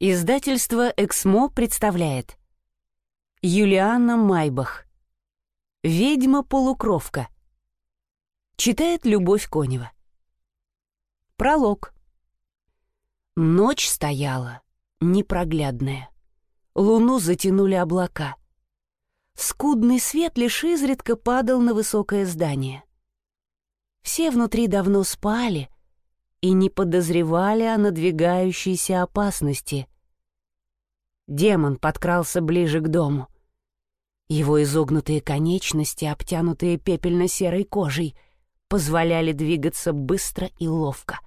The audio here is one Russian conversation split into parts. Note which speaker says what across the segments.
Speaker 1: Издательство «Эксмо» представляет Юлианна Майбах «Ведьма-полукровка» Читает Любовь Конева Пролог Ночь стояла, непроглядная. Луну затянули облака. Скудный свет лишь изредка падал на высокое здание. Все внутри давно спали — и не подозревали о надвигающейся опасности. Демон подкрался ближе к дому. Его изогнутые конечности, обтянутые пепельно-серой кожей, позволяли двигаться быстро и ловко.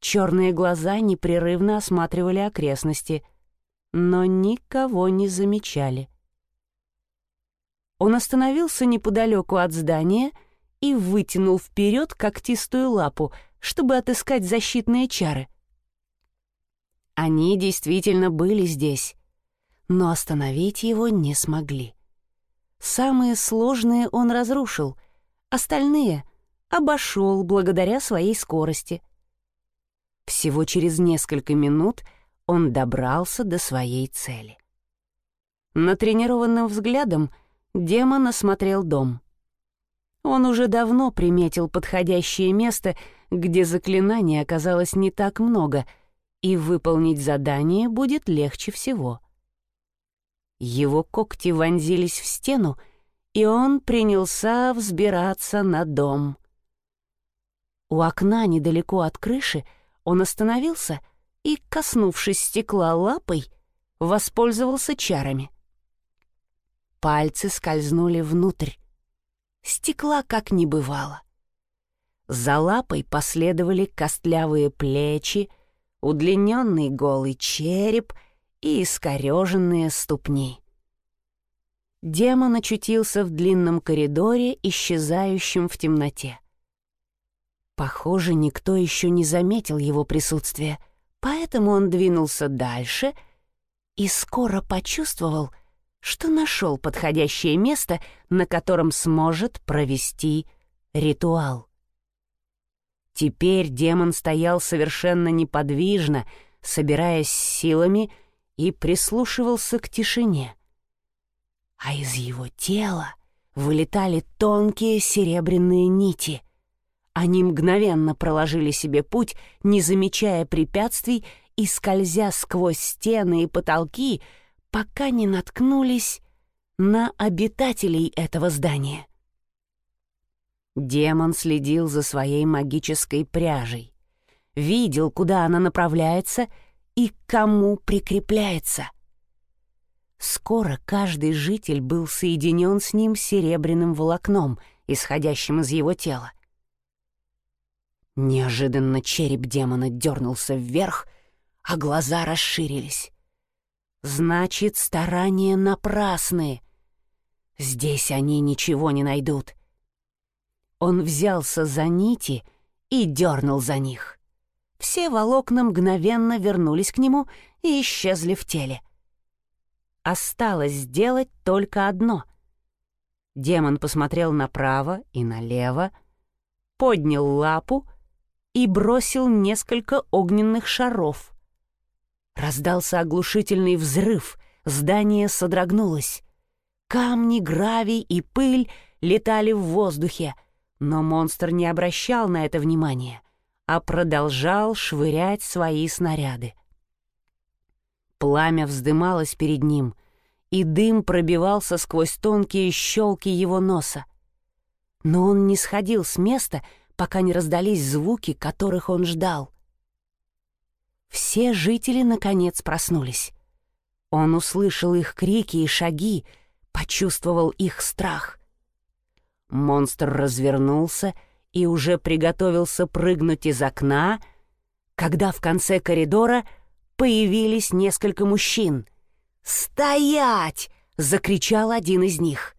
Speaker 1: Черные глаза непрерывно осматривали окрестности, но никого не замечали. Он остановился неподалеку от здания и вытянул вперед когтистую лапу — чтобы отыскать защитные чары. Они действительно были здесь, но остановить его не смогли. Самые сложные он разрушил, остальные обошел благодаря своей скорости. Всего через несколько минут он добрался до своей цели. Натренированным взглядом демон осмотрел дом. Он уже давно приметил подходящее место — где заклинаний оказалось не так много, и выполнить задание будет легче всего. Его когти вонзились в стену, и он принялся взбираться на дом. У окна недалеко от крыши он остановился и, коснувшись стекла лапой, воспользовался чарами. Пальцы скользнули внутрь. Стекла как не бывало. За лапой последовали костлявые плечи, удлиненный голый череп и искореженные ступни. Демон очутился в длинном коридоре, исчезающем в темноте. Похоже, никто еще не заметил его присутствия, поэтому он двинулся дальше и скоро почувствовал, что нашел подходящее место, на котором сможет провести ритуал. Теперь демон стоял совершенно неподвижно, собираясь силами, и прислушивался к тишине. А из его тела вылетали тонкие серебряные нити. Они мгновенно проложили себе путь, не замечая препятствий и скользя сквозь стены и потолки, пока не наткнулись на обитателей этого здания. Демон следил за своей магической пряжей, видел, куда она направляется и к кому прикрепляется. Скоро каждый житель был соединен с ним серебряным волокном, исходящим из его тела. Неожиданно череп демона дернулся вверх, а глаза расширились. Значит, старания напрасны. Здесь они ничего не найдут. Он взялся за нити и дернул за них. Все волокна мгновенно вернулись к нему и исчезли в теле. Осталось сделать только одно. Демон посмотрел направо и налево, поднял лапу и бросил несколько огненных шаров. Раздался оглушительный взрыв, здание содрогнулось. Камни, гравий и пыль летали в воздухе — но монстр не обращал на это внимания, а продолжал швырять свои снаряды. Пламя вздымалось перед ним, и дым пробивался сквозь тонкие щелки его носа. Но он не сходил с места, пока не раздались звуки, которых он ждал. Все жители, наконец, проснулись. Он услышал их крики и шаги, почувствовал их страх. Монстр развернулся и уже приготовился прыгнуть из окна, когда в конце коридора появились несколько мужчин. «Стоять!» — закричал один из них.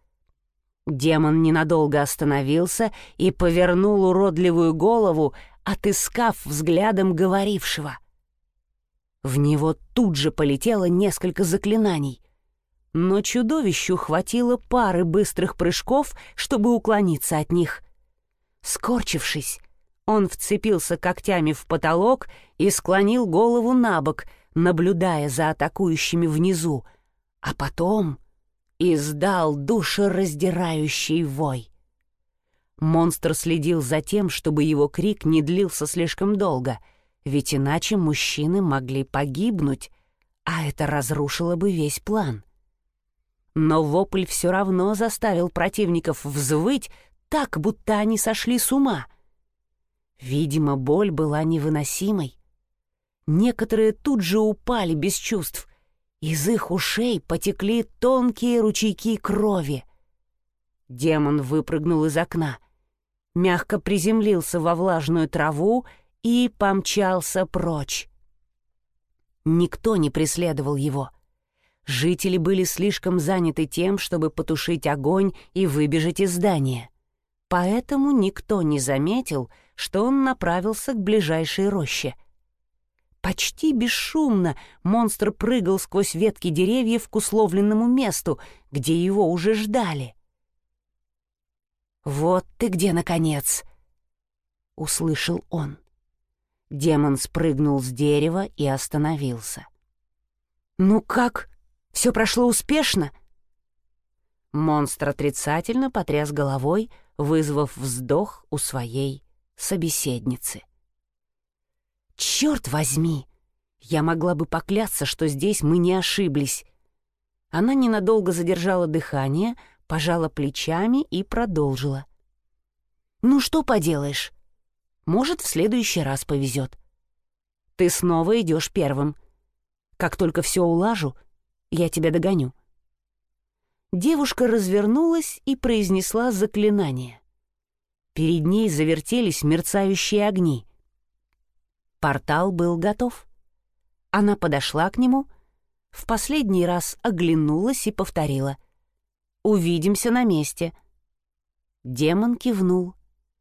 Speaker 1: Демон ненадолго остановился и повернул уродливую голову, отыскав взглядом говорившего. В него тут же полетело несколько заклинаний — но чудовищу хватило пары быстрых прыжков, чтобы уклониться от них. Скорчившись, он вцепился когтями в потолок и склонил голову на бок, наблюдая за атакующими внизу, а потом издал душераздирающий вой. Монстр следил за тем, чтобы его крик не длился слишком долго, ведь иначе мужчины могли погибнуть, а это разрушило бы весь план. Но вопль все равно заставил противников взвыть так, будто они сошли с ума. Видимо, боль была невыносимой. Некоторые тут же упали без чувств. Из их ушей потекли тонкие ручейки крови. Демон выпрыгнул из окна, мягко приземлился во влажную траву и помчался прочь. Никто не преследовал его. Жители были слишком заняты тем, чтобы потушить огонь и выбежать из здания. Поэтому никто не заметил, что он направился к ближайшей роще. Почти бесшумно монстр прыгал сквозь ветки деревьев к условленному месту, где его уже ждали. «Вот ты где, наконец!» — услышал он. Демон спрыгнул с дерева и остановился. «Ну как? Все прошло успешно?» Монстр отрицательно потряс головой, вызвав вздох у своей собеседницы. «Черт возьми! Я могла бы поклясться, что здесь мы не ошиблись!» Она ненадолго задержала дыхание, пожала плечами и продолжила. «Ну что поделаешь? Может, в следующий раз повезет. Ты снова идешь первым. Как только все улажу, я тебя догоню». Девушка развернулась и произнесла заклинание. Перед ней завертелись мерцающие огни. Портал был готов. Она подошла к нему, в последний раз оглянулась и повторила. «Увидимся на месте». Демон кивнул.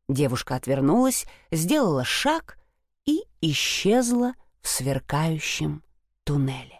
Speaker 1: Девушка отвернулась, сделала шаг и исчезла в сверкающем туннеле.